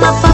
mapapagod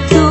que